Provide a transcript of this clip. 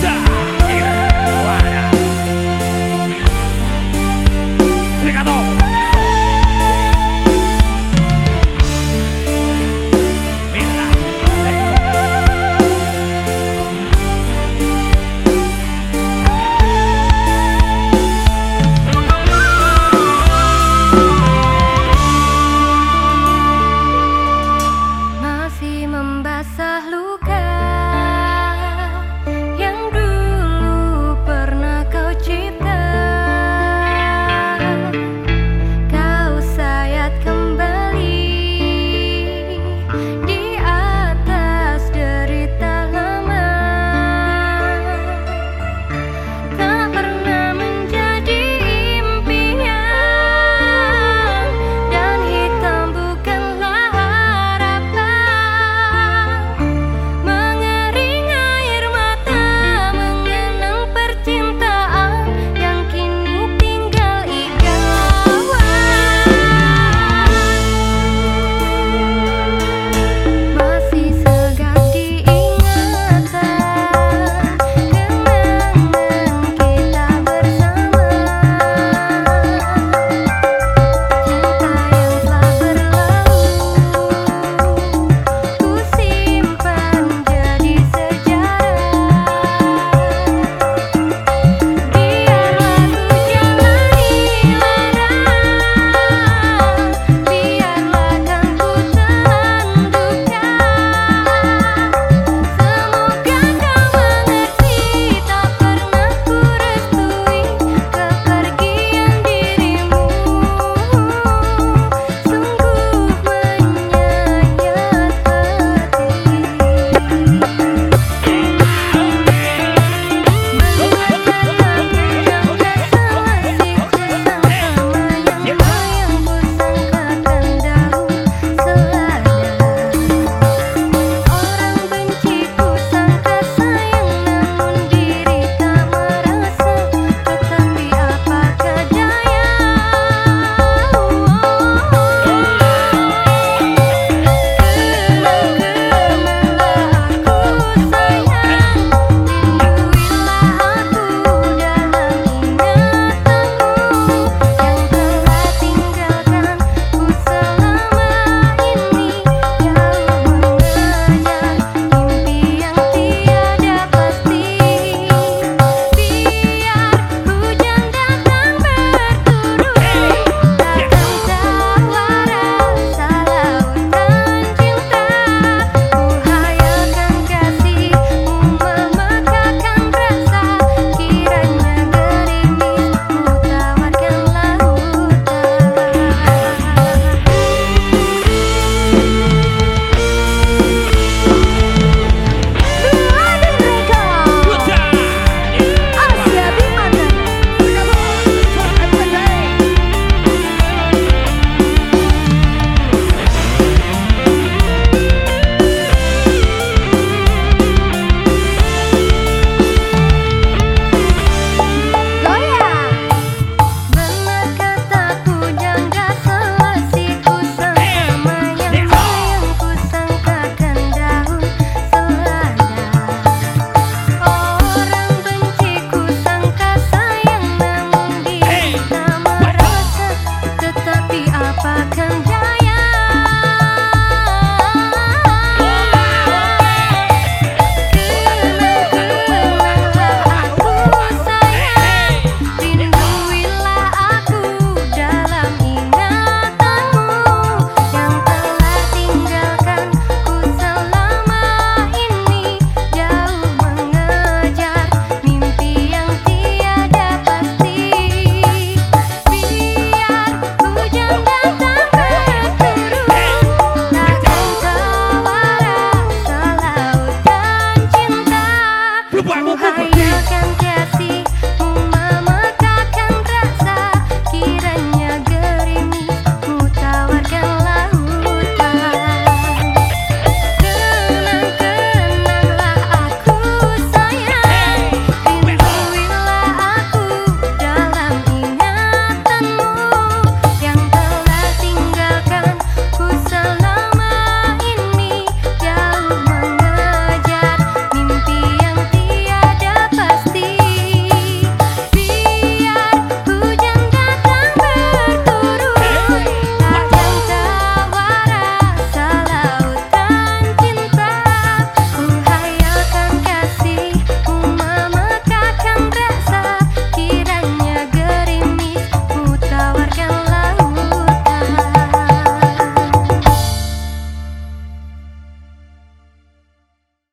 Masih